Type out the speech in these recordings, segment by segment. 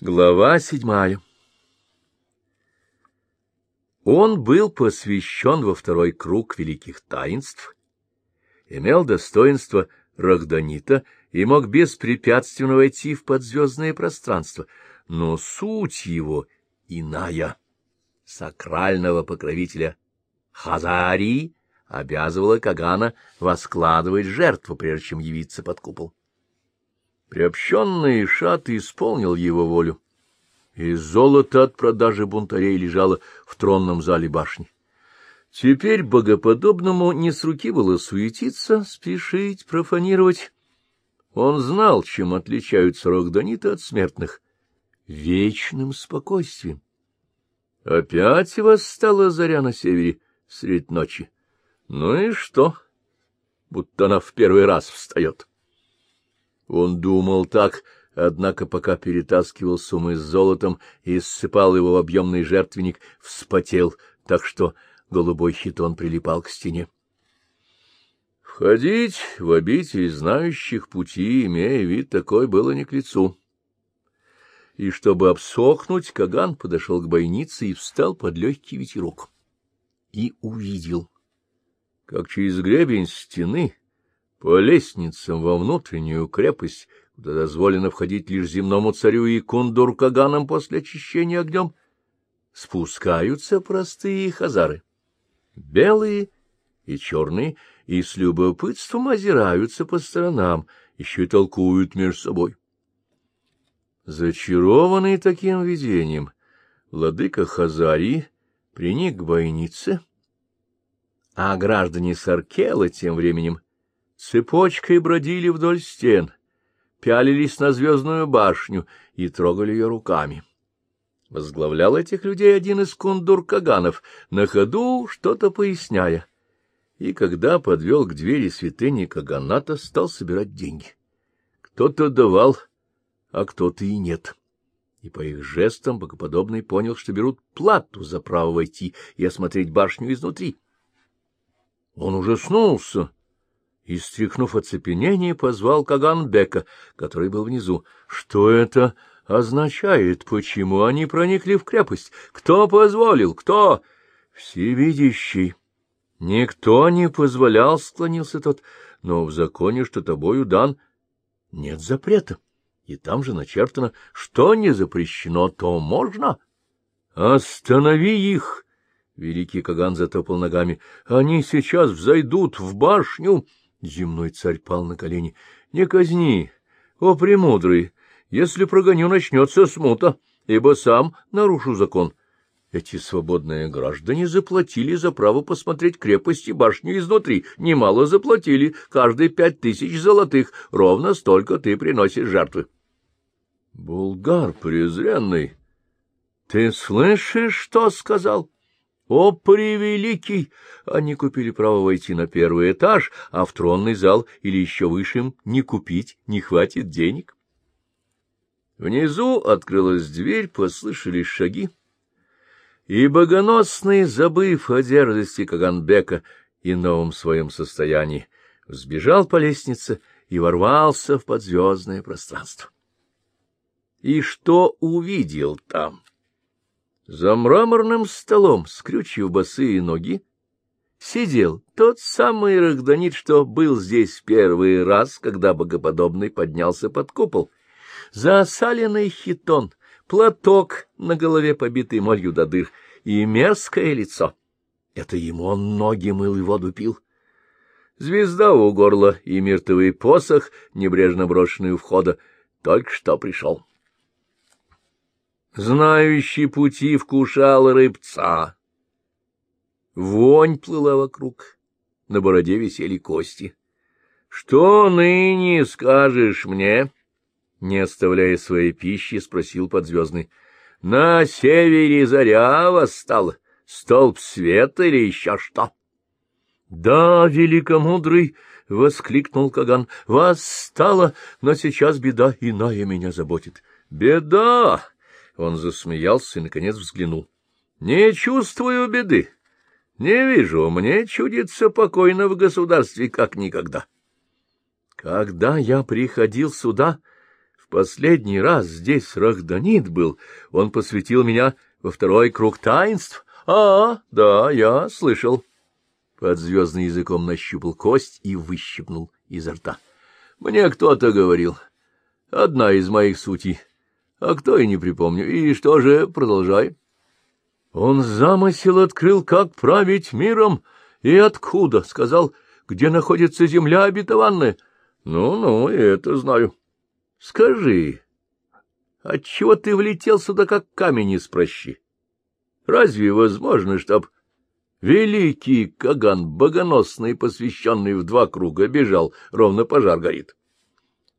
Глава седьмая Он был посвящен во второй круг великих таинств, имел достоинство Рахданита и мог беспрепятственно войти в подзвездное пространство, но суть его иная, сакрального покровителя Хазарии, обязывала Кагана воскладывать жертву, прежде чем явиться под купол. Приобщенный Шат исполнил его волю, и золото от продажи бунтарей лежало в тронном зале башни. Теперь богоподобному не с руки было суетиться, спешить, профанировать. Он знал, чем отличаются рогданиты от смертных — вечным спокойствием. Опять восстала заря на севере средь ночи. Ну и что? Будто она в первый раз встает. Он думал так, однако пока перетаскивал суммы с золотом и ссыпал его в объемный жертвенник, вспотел, так что голубой хитон прилипал к стене. Входить в обитель знающих пути, имея вид такой, было не к лицу. И чтобы обсохнуть, Каган подошел к бойнице и встал под легкий ветерок. И увидел, как через гребень стены по лестницам во внутреннюю крепость, куда дозволено входить лишь земному царю и кундур-каганам после очищения огнем, спускаются простые хазары, белые и черные, и с любопытством озираются по сторонам, еще и толкуют между собой. Зачарованный таким видением, владыка Хазарии приник к бойнице, а граждане Саркела тем временем цепочкой бродили вдоль стен, пялились на звездную башню и трогали ее руками. Возглавлял этих людей один из кундур-каганов, на ходу что-то поясняя. И когда подвел к двери святыни Каганата, стал собирать деньги. Кто-то давал, а кто-то и нет. И по их жестам богоподобный понял, что берут плату за право войти и осмотреть башню изнутри. Он ужаснулся и, стряхнув оцепенение, позвал Каганбека, который был внизу. — Что это означает? Почему они проникли в крепость? Кто позволил? Кто? — Всевидящий. — Никто не позволял, — склонился тот, — но в законе, что тобою дан, нет запрета. И там же начертано, что не запрещено, то можно. — Останови их! — Великий Каган затопал ногами. — Они сейчас взойдут в башню! — Земной царь пал на колени. — Не казни, о премудрый, если прогоню, начнется смута, ибо сам нарушу закон. Эти свободные граждане заплатили за право посмотреть крепость и башню изнутри. Немало заплатили, каждые пять тысяч золотых. Ровно столько ты приносишь жертвы. — Булгар презренный, ты слышишь, что сказал? — о, превеликий! Они купили право войти на первый этаж, а в тронный зал или еще выше им не купить, не хватит денег. Внизу открылась дверь, послышались шаги, и богоносный, забыв о дерзости Каганбека и новом своем состоянии, взбежал по лестнице и ворвался в подзвездное пространство. И что увидел там? За мраморным столом, скрючив босые ноги, сидел тот самый Рахданит, что был здесь первый раз, когда богоподобный поднялся под купол. Засаленный хитон, платок на голове, побитый молью до дыр, и мерзкое лицо. Это ему он ноги мыл и воду пил. Звезда у горла и мертвый посох, небрежно брошенный у входа, только что пришел знающий пути вкушал рыбца. Вонь плыла вокруг, на бороде висели кости. — Что ныне скажешь мне? — не оставляя своей пищи, спросил подзвездный. — На севере заря восстала, столб света или еще что? — Да, великомудрый! — воскликнул Каган. — Восстала, но сейчас беда иная меня заботит. — Беда! Он засмеялся и, наконец, взглянул. — Не чувствую беды. Не вижу, мне чудится покойно в государстве, как никогда. Когда я приходил сюда, в последний раз здесь Рахданит был, он посвятил меня во второй круг таинств. А, да, я слышал. Под звездным языком нащупал кость и выщипнул изо рта. Мне кто-то говорил. Одна из моих сутей. А кто и не припомню. И что же, продолжай. Он замысел открыл, как править миром, и откуда, сказал, где находится земля обетованная. Ну-ну, это знаю. Скажи, отчего ты влетел сюда, как камень из прощи? Разве возможно, чтоб великий Каган, богоносный, посвященный в два круга, бежал, ровно пожар горит?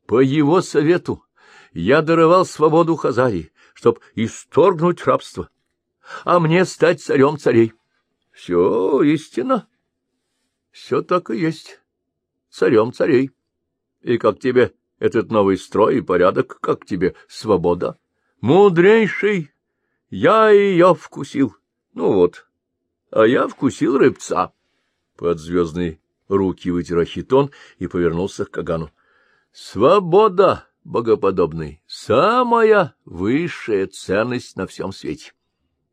По его совету я даровал свободу Хазарии, чтоб исторгнуть рабство, а мне стать царем царей. Все истина. Все так и есть. Царем царей. И как тебе этот новый строй и порядок, как тебе свобода? Мудрейший, я ее вкусил. Ну вот, а я вкусил рыбца. Под звездные руки вытер хитон и повернулся к Кагану. Свобода! Богоподобный, самая высшая ценность на всем свете.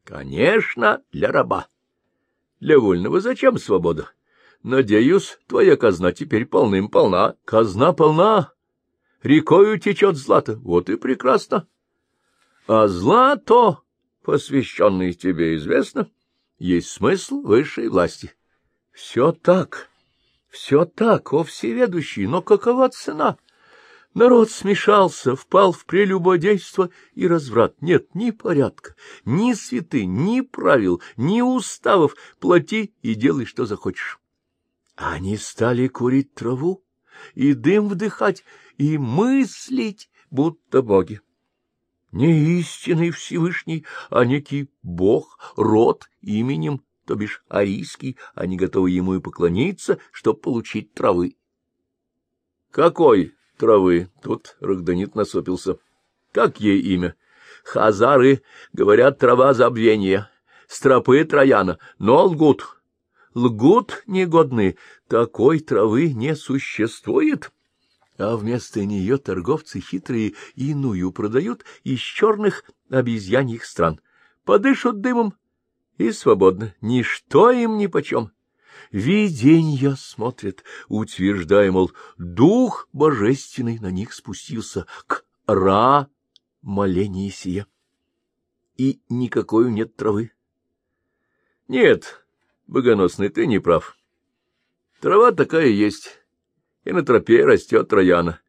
Конечно, для раба. Для вольного зачем свобода? Надеюсь, твоя казна теперь полным-полна. Казна полна. Рекою течет злато. Вот и прекрасно. А злато, посвященное тебе, известно, есть смысл высшей власти. Все так, все так, о всеведущий, но какова цена? — Народ смешался, впал в прелюбодейство и разврат. Нет ни порядка, ни святы, ни правил, ни уставов. Плати и делай, что захочешь. Они стали курить траву и дым вдыхать, и мыслить, будто боги. Не истинный Всевышний, а некий бог, род именем, то бишь арийский, они готовы ему и поклониться, чтобы получить травы. — Какой травы. Тут Рогданит насопился. Как ей имя? Хазары, говорят, трава забвения. Стропы Трояна, но лгут. Лгут негодные. Такой травы не существует. А вместо нее торговцы хитрые иную продают из черных обезьяньих стран. Подышут дымом и свободно. Ничто им нипочем виденья смотрят, утверждая, мол, дух божественный на них спустился к Ра моление сия. И никакой нет травы. Нет, богоносный, ты не прав. Трава такая есть, и на тропе растет трояна.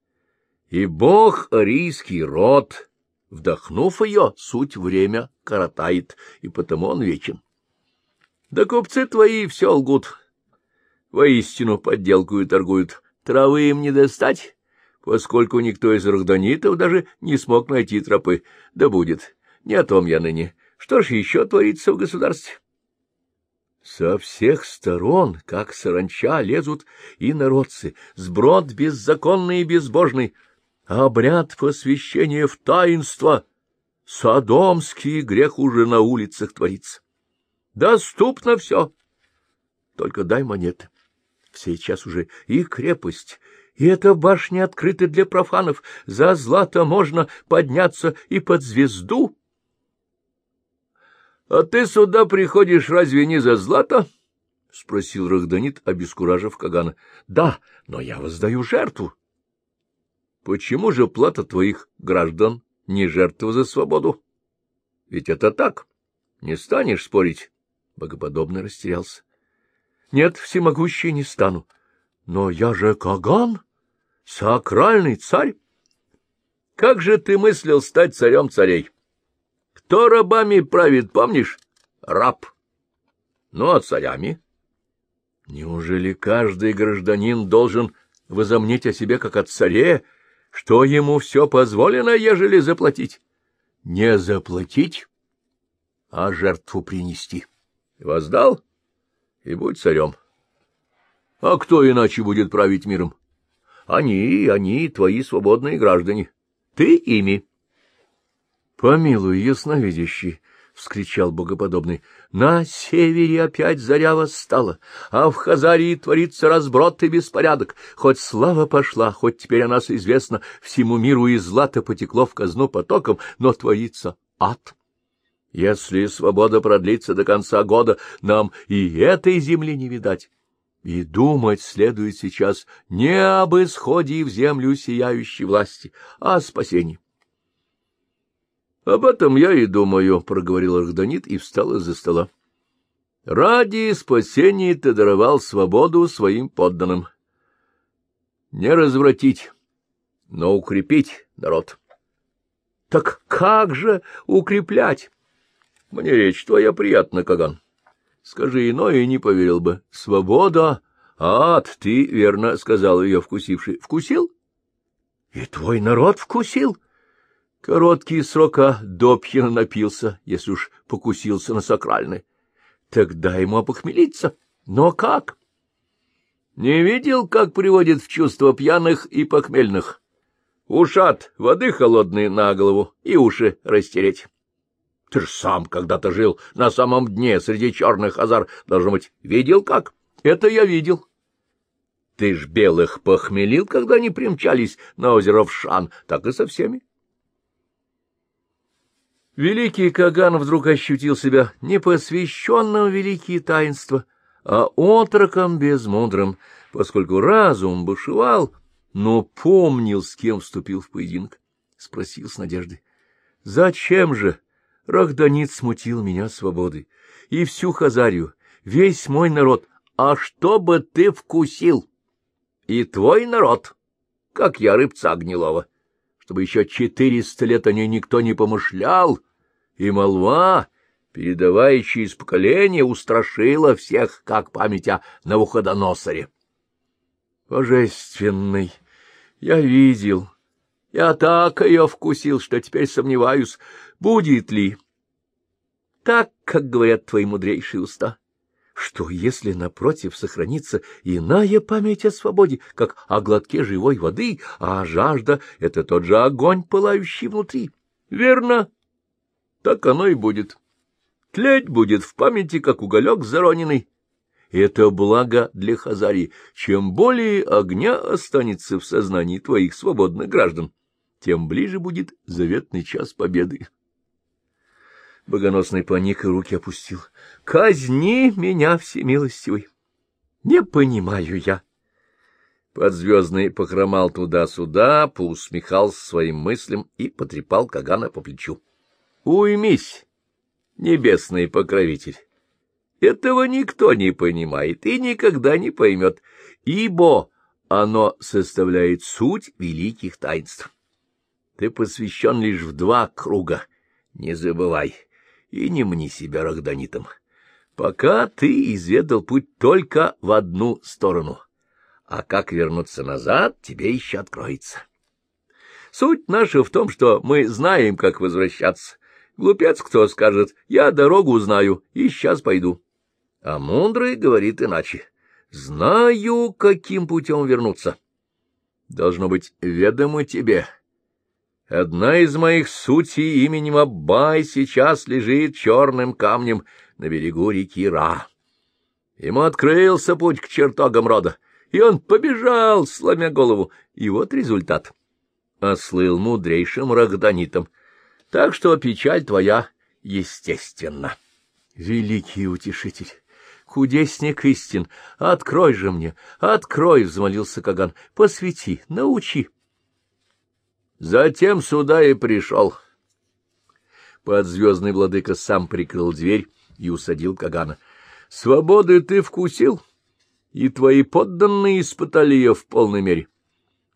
И бог арийский род, вдохнув ее, суть время коротает, и потому он вечен. Да купцы твои все лгут, воистину подделкую торгуют. Травы им не достать, поскольку никто из рахданитов даже не смог найти тропы. Да будет, не о том я ныне. Что ж еще творится в государстве? Со всех сторон, как саранча, лезут и народцы, сброд беззаконный и безбожный, обряд посвящения в таинство. Содомский грех уже на улицах творится. Доступно все. Только дай монеты. Сейчас уже и крепость, и эта башня открыта для профанов. За злато можно подняться и под звезду. — А ты сюда приходишь разве не за злато? — спросил Рахданит, обескуражив Кагана. — Да, но я воздаю жертву. — Почему же плата твоих граждан не жертва за свободу? Ведь это так. Не станешь спорить. Богоподобно растерялся. Нет, всемогущий не стану. Но я же Каган, сакральный царь. Как же ты мыслил стать царем царей? Кто рабами правит, помнишь? Раб. Ну, а царями? Неужели каждый гражданин должен возомнить о себе как о царе, что ему все позволено, ежели заплатить? Не заплатить, а жертву принести. Воздал? И будь царем. А кто иначе будет править миром? Они, они, твои свободные граждане. Ты ими. Помилуй, ясновидящий, вскричал богоподобный. — На севере опять заря восстала, а в Хазарии творится разброд и беспорядок. Хоть слава пошла, хоть теперь о нас известно, всему миру и злато потекло в казну потоком, но творится ад. Если свобода продлится до конца года, нам и этой земли не видать. И думать следует сейчас не об исходе в землю сияющей власти, а о спасении. — Об этом я и думаю, — проговорил Архданит и встал из-за стола. — Ради спасения ты даровал свободу своим подданным. Не развратить, но укрепить народ. — Так как же укреплять? — Мне речь твоя приятна, Каган. Скажи иное, и не поверил бы. — Свобода! Ад, ты, верно, сказал ее вкусивший. — Вкусил? — И твой народ вкусил? — Короткий срок, а Добхин напился, если уж покусился на сакральный. Тогда ему опохмелиться. Но как? Не видел, как приводит в чувство пьяных и похмельных? Ушат, воды холодной на голову и уши растереть. Ты ж сам когда-то жил на самом дне среди черных азар. Должно быть, видел как? Это я видел. Ты ж белых похмелил, когда они примчались на озеро Вшан, так и со всеми. Великий Каган вдруг ощутил себя не посвященным в великие таинства, а отроком безмудрым, поскольку разум бушевал, но помнил, с кем вступил в поединок. Спросил с надеждой. — Зачем же? Рахданит смутил меня свободой. И всю Хазарию, весь мой народ. А что бы ты вкусил? И твой народ, как я рыбца гнилого, чтобы еще четыреста лет о ней никто не помышлял, — и молва, передавая через поколение, устрашила всех, как память о Навуходоносоре. Божественный! Я видел, я так ее вкусил, что теперь сомневаюсь, будет ли. Так, как говорят твои мудрейшие уста. Что, если, напротив, сохранится иная память о свободе, как о глотке живой воды, а жажда — это тот же огонь, пылающий внутри? Верно, так оно и будет. Тлеть будет в памяти, как уголек зароненный. Это благо для Хазарии. Чем более огня останется в сознании твоих свободных граждан, тем ближе будет заветный час победы. Богоносный паник и руки опустил. — Казни меня, всемилостивый! Не понимаю я. Подзвездный похромал туда-сюда, поусмехался своим мыслям и потрепал Кагана по плечу. Уймись, небесный покровитель. Этого никто не понимает и никогда не поймет, ибо оно составляет суть великих таинств. Ты посвящен лишь в два круга, не забывай, и не мни себя рахданитом. Пока ты изведал путь только в одну сторону, а как вернуться назад, тебе еще откроется. Суть наша в том, что мы знаем, как возвращаться, Глупец кто скажет, я дорогу знаю и сейчас пойду. А мудрый говорит иначе. Знаю, каким путем вернуться. Должно быть ведомо тебе. Одна из моих сутей именем Аббай сейчас лежит черным камнем на берегу реки Ра. Ему открылся путь к чертогам рода, и он побежал, сломя голову. И вот результат. Ослыл мудрейшим рахданитом — так что печаль твоя естественна. Великий утешитель, кудесник истин, открой же мне, открой, — взмолился Каган, — посвяти, научи. Затем сюда и пришел. Подзвездный владыка сам прикрыл дверь и усадил Кагана. — Свободы ты вкусил, и твои подданные испытали ее в полной мере.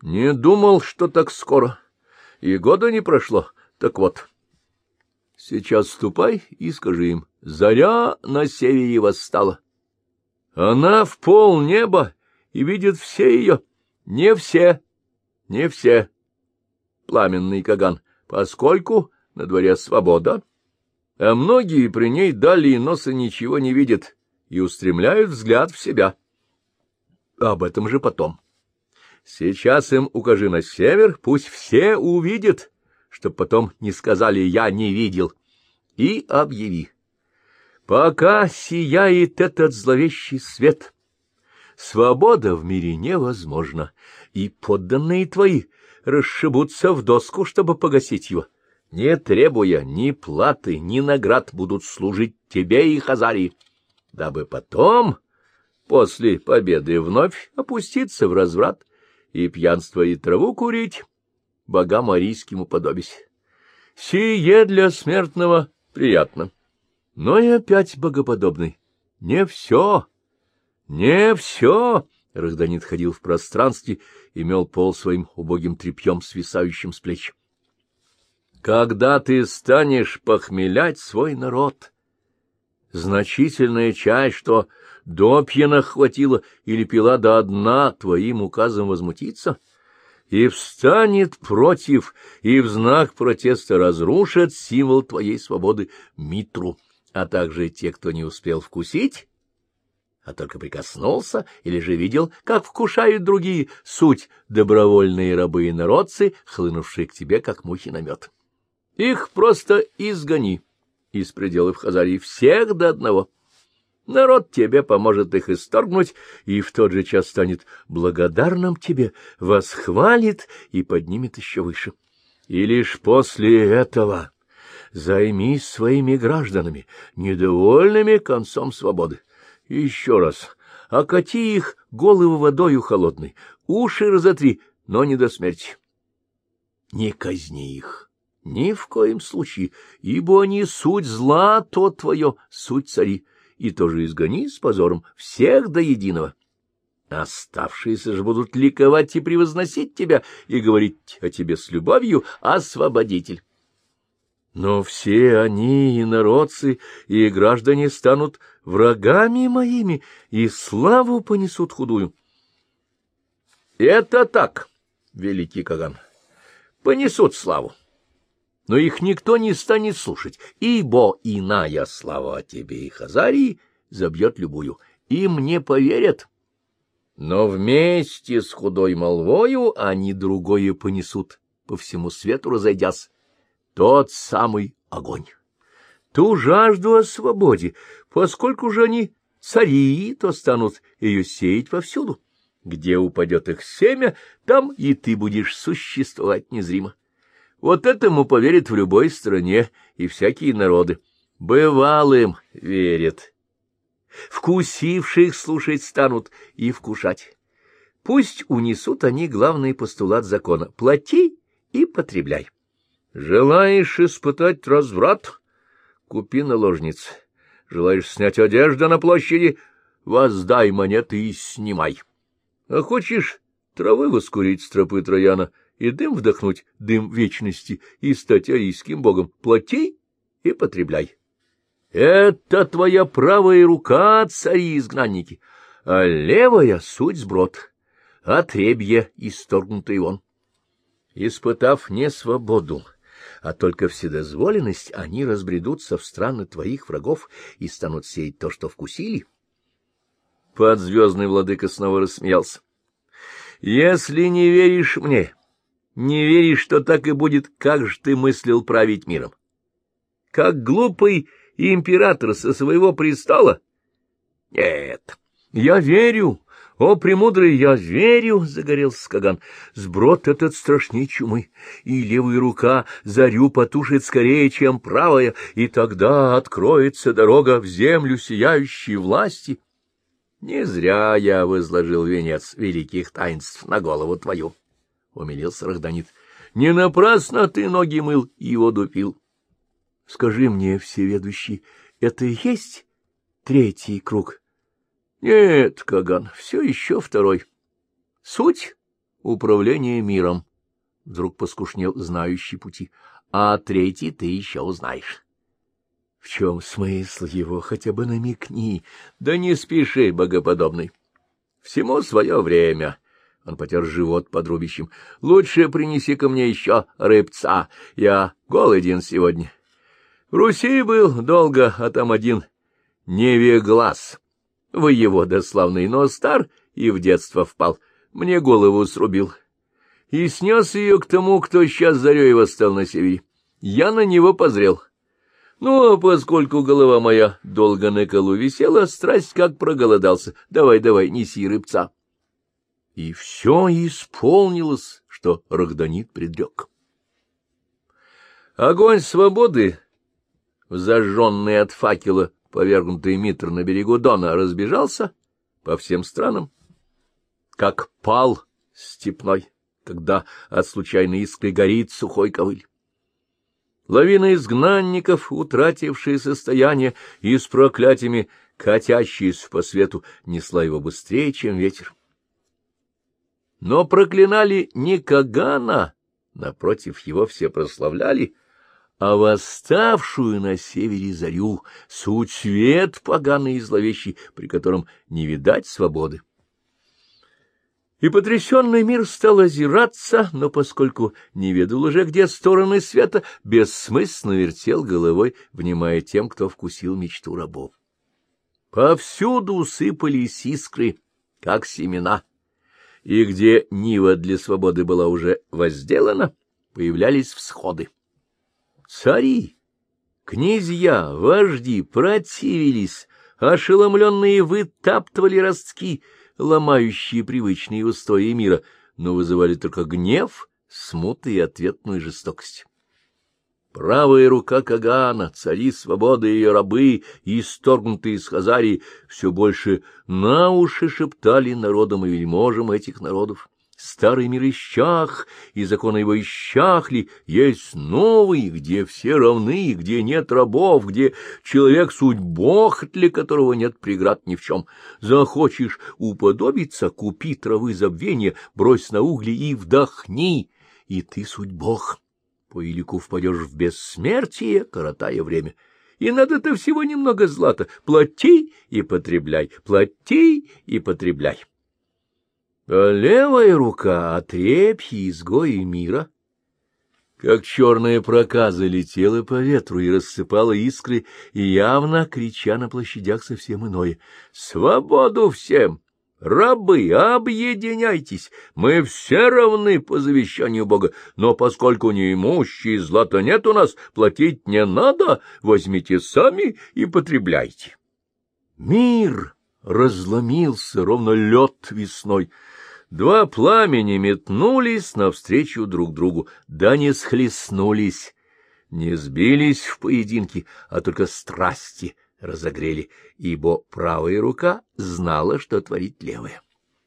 Не думал, что так скоро, и года не прошло. Так вот, сейчас ступай и скажи им, заря на севере восстала. Она в пол неба и видит все ее. Не все, не все, пламенный Каган, поскольку на дворе свобода, а многие при ней дали и носа ничего не видят и устремляют взгляд в себя. Об этом же потом. Сейчас им укажи на север, пусть все увидят, чтоб потом не сказали «я не видел». и объяви. Пока сияет этот зловещий свет, свобода в мире невозможна, и подданные твои расшибутся в доску, чтобы погасить его. Не требуя ни платы, ни наград будут служить тебе и Хазарии, дабы потом, после победы, вновь опуститься в разврат и пьянство и траву курить, богам арийским уподобись. Сие для смертного приятно, но и опять богоподобный. Не все, не все. Разданит ходил в пространстве и мел пол своим убогим тряпьем, свисающим с плеч. Когда ты станешь похмелять свой народ, значительная часть, что до пьяна или пила до дна, твоим указом возмутиться — и встанет против, и в знак протеста разрушит символ твоей свободы Митру, а также те, кто не успел вкусить, а только прикоснулся или же видел, как вкушают другие суть добровольные рабы и народцы, хлынувшие к тебе, как мухи на мед. Их просто изгони из пределов Хазарии всех до одного. Народ тебе поможет их исторгнуть, и в тот же час станет благодарным тебе, восхвалит и поднимет еще выше. И лишь после этого займись своими гражданами, недовольными концом свободы. Еще раз, окати их голову водою холодной, уши разотри, но не до смерти. Не казни их, ни в коем случае, ибо они суть зла, то твое, суть цари и тоже изгони с позором всех до единого. Оставшиеся же будут ликовать и превозносить тебя и говорить о тебе с любовью, освободитель. Но все они, и народцы, и граждане, станут врагами моими и славу понесут худую. — Это так, великий Каган, понесут славу но их никто не станет слушать, ибо иная слава о тебе и Хазарии забьет любую. Им не поверят. Но вместе с худой молвою они другое понесут, по всему свету разойдясь. Тот самый огонь. Ту жажду о свободе, поскольку же они цари, то станут ее сеять повсюду. Где упадет их семя, там и ты будешь существовать незримо. Вот этому поверят в любой стране и всякие народы. Бывалым верят. Вкусивших слушать станут и вкушать. Пусть унесут они главный постулат закона — плати и потребляй. Желаешь испытать разврат — купи наложниц. Желаешь снять одежду на площади — воздай монеты и снимай. А хочешь травы воскурить с тропы Трояна — и дым вдохнуть, дым вечности, и стать арийским богом. Плати и потребляй. Это твоя правая рука, цари-изгнанники, а левая — суть сброд, отребье, исторгнутый он. Испытав не свободу, а только вседозволенность, они разбредутся в страны твоих врагов и станут сеять то, что вкусили. Подзвездный владыка снова рассмеялся. — Если не веришь мне, не веришь, что так и будет, как же ты мыслил править миром? Как глупый император со своего престола? Нет, я верю, о, премудрый, я верю, — загорелся Скаган. Сброд этот страшней чумы, и левая рука зарю потушит скорее, чем правая, и тогда откроется дорога в землю сияющей власти. Не зря я возложил венец великих таинств на голову твою. — умилился Рахданит. — Не напрасно ты ноги мыл и воду пил. — Скажи мне, всеведущий, это и есть третий круг? — Нет, Каган, все еще второй. — Суть — управление миром, — вдруг поскушнел знающий пути, — а третий ты еще узнаешь. — В чем смысл его? Хотя бы намекни. Да не спеши, богоподобный. Всему свое время. — он потер живот под рубищем. — Лучше принеси ко мне еще рыбца. Я голоден сегодня. В Руси был долго, а там один невеглаз. Воевода славный, но стар и в детство впал. Мне голову срубил. И снес ее к тому, кто сейчас зарей восстал на севере. Я на него позрел. Ну, а поскольку голова моя долго на колу висела, страсть как проголодался. Давай, давай, неси рыбца. И все исполнилось, что Рахданит предрек. Огонь свободы, зажженный от факела, повергнутый Митр на берегу Дона, разбежался по всем странам, как пал степной, когда от случайной искры горит сухой ковыль. Лавина изгнанников, утратившие состояние и с проклятиями катящиеся по свету, несла его быстрее, чем ветер. Но проклинали не Кагана, напротив его все прославляли, а восставшую на севере зарю, суть свет поганый и зловещий, при котором не видать свободы. И потрясенный мир стал озираться, но поскольку не ведал уже, где стороны света, бессмысленно вертел головой, внимая тем, кто вкусил мечту рабов. Повсюду сыпались искры, как семена, и где нива для свободы была уже возделана, появлялись всходы. Цари, князья, вожди противились, ошеломленные вытаптывали ростки, ломающие привычные устои мира, но вызывали только гнев, смуты и ответную жестокость. Правая рука Кагана, цари свободы и ее рабы, исторгнутые из Хазарии, все больше на уши шептали народам и вельможам этих народов. Старый мир исчах, и законы его исчахли, есть новый, где все равны, где нет рабов, где человек — суть бог, для которого нет преград ни в чем. Захочешь уподобиться, купи травы забвения, брось на угли и вдохни, и ты суть бог. По елику впадешь в бессмертие, коротая время. И надо-то всего немного злата. Плати и потребляй, плати и потребляй. А левая рука — отрепьи изгои мира. Как черная проказа летела по ветру и рассыпала искры, и явно, крича на площадях совсем иное. «Свободу всем! Рабы, объединяйтесь! Мы все равны по завещанию Бога, но поскольку неимущие злата нет у нас, платить не надо, возьмите сами и потребляйте». Мир разломился, ровно лед весной, Два пламени метнулись навстречу друг другу, да не схлестнулись, не сбились в поединке, а только страсти разогрели, ибо правая рука знала, что творит левая.